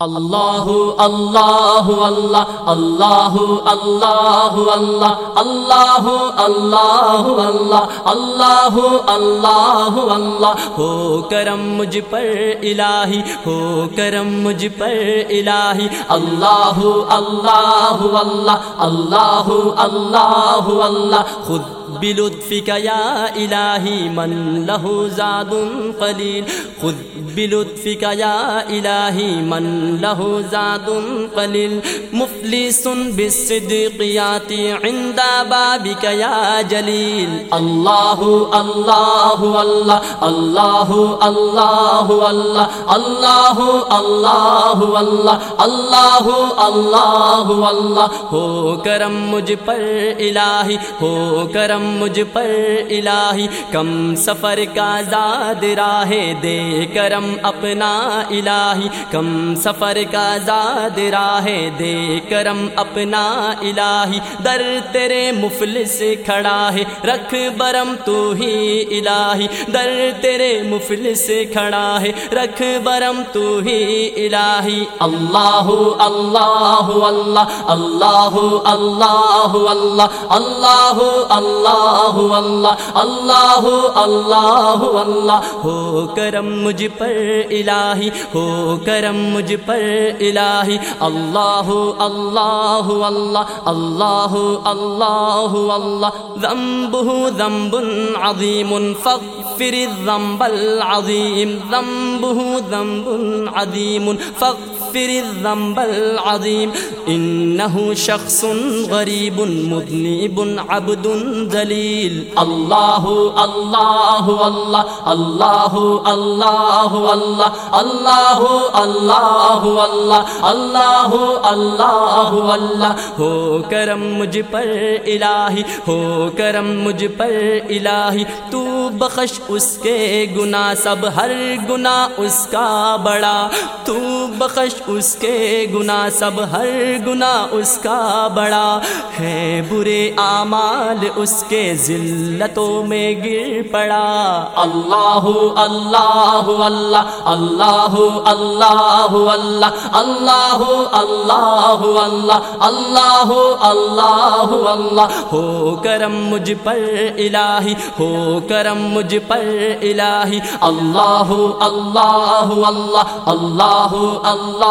اللہ اللہ اللہ اللہ اللہ اللہ اللہ اللہ اللہ اللہ اللہ اللہ ہو کرم مجھ پر الہی ہو کرم مجھ پر الہی اللہ اللہ اللہ اللہ اللہ اللہ خود بلطفك يا إلهي من لہو زاد قليل خود بل يا إلهي من له زاد قليل مفلس بالصدق ياتي عند بابك يا جليل الله الله الله الله الله الله اللہ اللہ اللہ اللہ اللہ ہو کرم مجھ پر الہی ہو کرم مجھ پر الہی کم سفر کا زاد راہ دے کرم اپنا الہی کم سفر کا زاد راہ دے کرم اپنا الہی در تیرے مفلس کھڑا ہے رکھ برم تو ہی الہی در تیرے مفلس کھڑا ہے رکھ برم تو ہی الہی اللہ اللہ اللہ اللہ اللہ اللہ اللہ اللہ اللہ اللہ اللہ اللہ ہو کرم مجھ پر الہی ہو کرم مجھ پر الہی اللہ اللہ اللہ اللہ اللہ اللہ ذنبه ذنب عظیم فاغفر الذنب العظیم ذنبه ذنب عظیم فاغفر الذنب العظیم انه شخص غریب مذنب عبد ذلیل اللہ اللہ اللہ اللہ اللہ اللہ اللہ اللہ اللہ اللہ اللہ اللہ ہو کرم مجھ پر الہی ہو کرم مجھ پر الہی تو بخش اس کے گناہ سب ہر گناہ اس کا بڑا تو بخش اس کے گناہ سب ہر گناہ اس کا بڑا ہے برے اعمال اس کے ذلتوں میں گر پڑا اللہ اللہ اللہ اللہ اللہ اللہ اللہ اللہ اللہ اللہ اللہ اللہ ہو کرم مجھ پر الہی ہو کرم مجھ پر الہی اللہ اللہ اللہ اللہ اللہ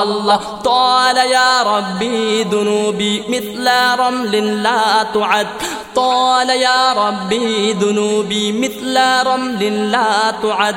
اللہ طال یا ربی ذنوبی مثل رمل لا تعد. طال يا ربي ذنوبي مثل رمل لا تعد.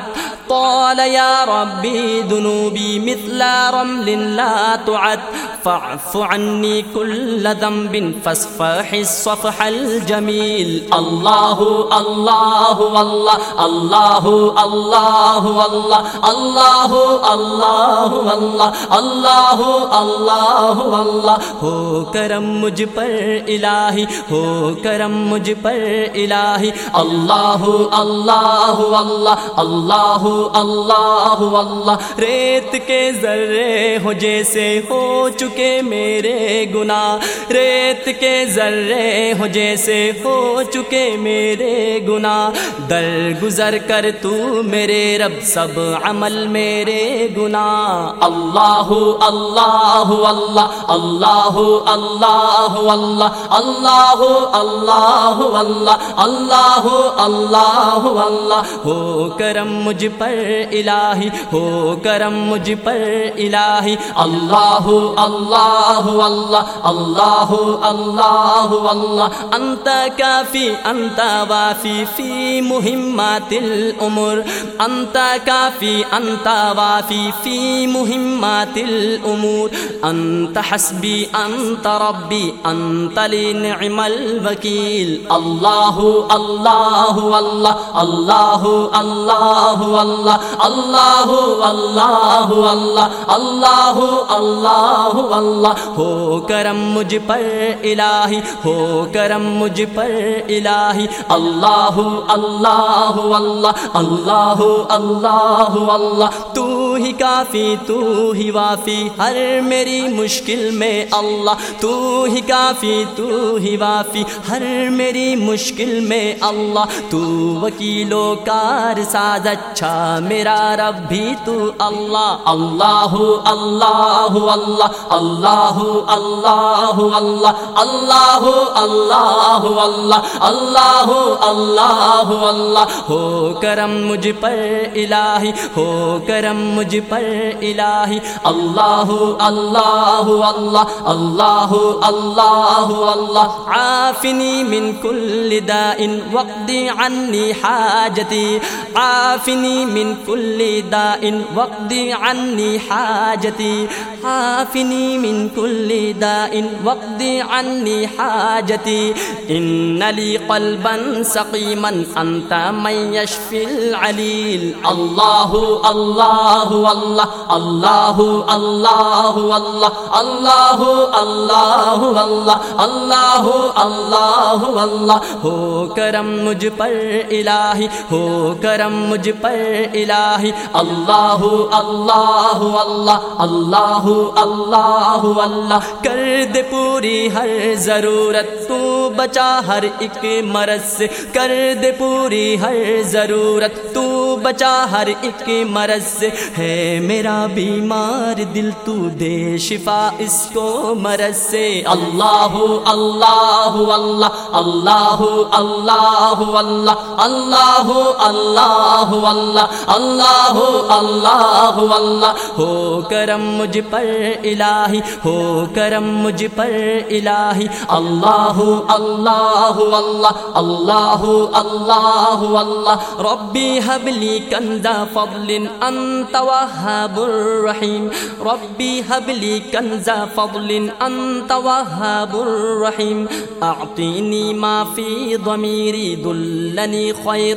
طال يا ربي ذنوبي مثل رمل لا تعد. فاعف عني كل ذنب فاصفح الصفح الجميل. الله الله والله الله الله والله الله الله والله الله الله والله. ہو کرم مجھ پر الہی ہو کرم مجھ پر الہی اللہ اللہ اللہ اللہ اللہ اللہ ریت کے ذرے ہو جیسے ہو چکے میرے گناہ۔ ریت کے ذرے ہو جیسے ہو چکے میرے گناہ۔ در گزر کر تو میرے رب، سب عمل میرے گناہ۔ اللہ اللہ اللہ اللہ اللہ اللہ اللہ اللہ اللہ اللہ اللہ اللہ ہو کرم مجھ پر الہی ہو کرم مجھ پر الہی اللہ اللہ اللہ اللہ اللہ اللہ انت کافی انت وافی فی مہمات الامور انت کافی انت وافی فی مہمات الامور انت حسبی انت ربی انت لنعم الوکیل اللہ اللہ اللہ اللہ اللہ اللہ اللہ اللہ اللہ اللہ اللہ اللہ ہو کرم مجھ پر الہی ہو کرم مجھ پر الہی اللہ اللہ اللہ اللہ اللہ اللہ تو ہی کافی، تو ہی وافی۔ ہر میری مشکل میں اللہ، تو ہی کافی، تو ہی وافی۔ ہر میری مشکل میں اللہ۔ تو وکیل و کار ساز اچھا میرا رب بھی تو اللہ۔ اللہ اللہ اللہ۔ اللہ اللہ اللہ۔ اللہ اللہ اللہ۔ اللہ اللہ اللہ۔ ہو کرم مجھ پر الہی، ہو کرم مجھ مجھ پر الہی اللہ اللہ اللہ اللہ اللہ اللہ۔ عافنی من کل داء وقضی عنی حاجتی۔ عافنی من کل داء وقضی عنی حاجتی۔ عافنی من کل داء وقضی عنی حاجتی۔ ان لی قلبا سقیما انت من يشفي العليل الله الله الله الله الله الله الله الله الله اللہ اللہ اللہ ہو کرم مجھ پر الہی ہو کرم مجھ پر الہی اللہ اللہ اللہ اللہ اللہ اللہ کر دے پوری ہر ضرورت تو بچا ہر ایک مرض سے کر دے پوری ہر ضرورت تو بچا ہر ایک مرض سے ہے میرا بیمار دل تو دے شفا اس کو مرض سے اللہ اللہ اللہ اللہ اللہ اللہ اللہ اللہ اللہ اللہ اللہ اللہ ہو کرم مجھ پر الہی، ہو کرم مجھ پر الہی۔ اللہ اللہ اللہ اللہ اللہ اللہ۔ ربی حبلی کنزا فضل انت وهاب الرحیم۔ ربی حبلی کنزا فضل انت وهاب الرحیم۔ اعطینی ما فی ضمیری دلنی خیر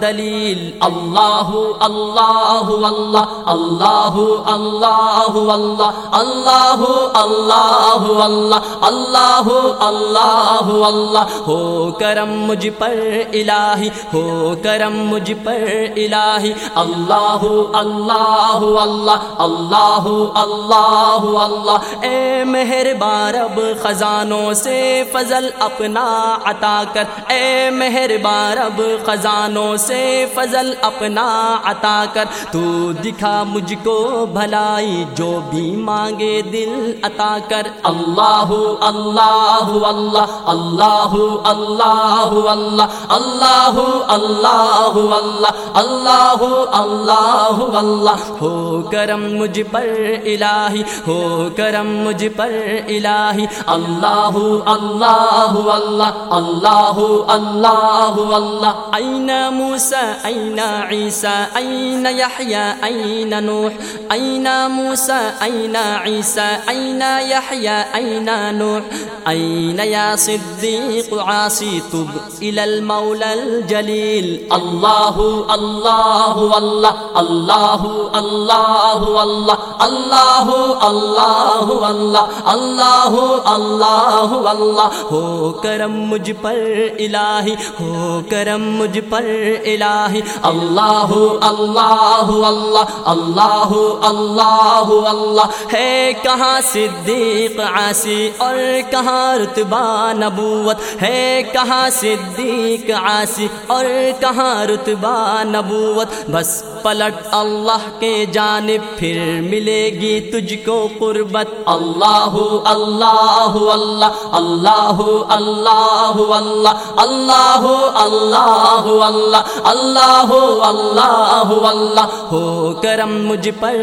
دلیل۔ اللہ اللہ اللہ اللہ اللہ اللہ اللہ اللہ اللہ اللہ اللہ اللہ اللہ ہو کرم مجھ پر الہی ہو کرم مجھ پر الہی اللہ اللہ اللہ اللہ اللہ اللہ اے مہربان رب خزانوں سے فضل اپنا عطا کر اے مہربان رب خزانوں سے فضل اپنا عطا کر تو دکھا مجھ کو بھلا بھلائی جو بھی مانگے دل عطا کر اللہ اللہ اللہ اللہ اللہ اللہ اللہ اللہ اللہ اللہ اللہ اللہ ہو کرم مجھ پر الہی ہو کرم مجھ پر الہی اللہ اللہ اللہ اللہ اللہ اللہ این موسى این عیسى این یحیی این نوح این موسى أين عيسى؟ أين يحيى؟ أين نوح؟ أين يا صديق عاصي؟ تب إلى المولى الجليل. الله الله والله الله الله والله الله الله والله الله الله والله. هو كرم مجھ پر هو كرم مجبر مجھ پر الله الله الله الله الله الله اللہ اللہ ہے کہاں صدیق عاصی اور کہاں رتبہ نبوت؟ ہے کہاں صدیق عاصی اور کہاں رتبہ نبوت؟ بس پلٹ اللہ کے جانب، پھر ملے گی تجھ کو قربت۔ اللہ اللہ اللہ اللہ اللہ اللہ اللہ اللہ اللہ اللہ اللہ اللہ ہو کرم مجھ پر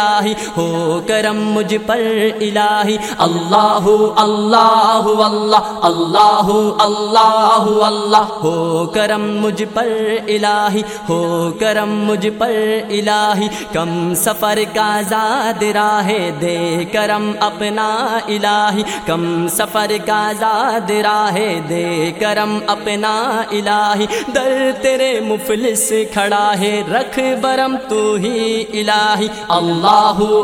الہی، ہو کرم مجھ پر الہی۔ اللہ اللہ اللہ اللہ اللہ اللہ۔ ہو کرم مجھ پر الہی، ہو کرم مجھ پر الہی۔ کم سفر کا زاد راہ دے کرم اپنا الہی۔ کم سفر کا زاد راہ دے کرم اپنا الہی۔ در تیرے مفلس کھڑا ہے، رکھ برم تو ہی الہی۔ اللہ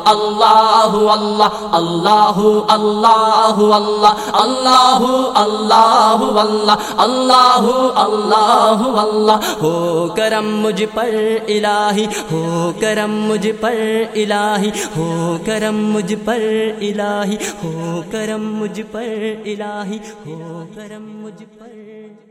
اللہ اللہ اللہ اللہ اللہ اللہ اللہ اللہ اللہ اللہ اللہ ہو کرم مجھ پر الہی ہو کرم مجھ پر الہی ہو کرم مجھ پر الہی ہو کرم مجھ پر الہی ہو کرم مجھ پر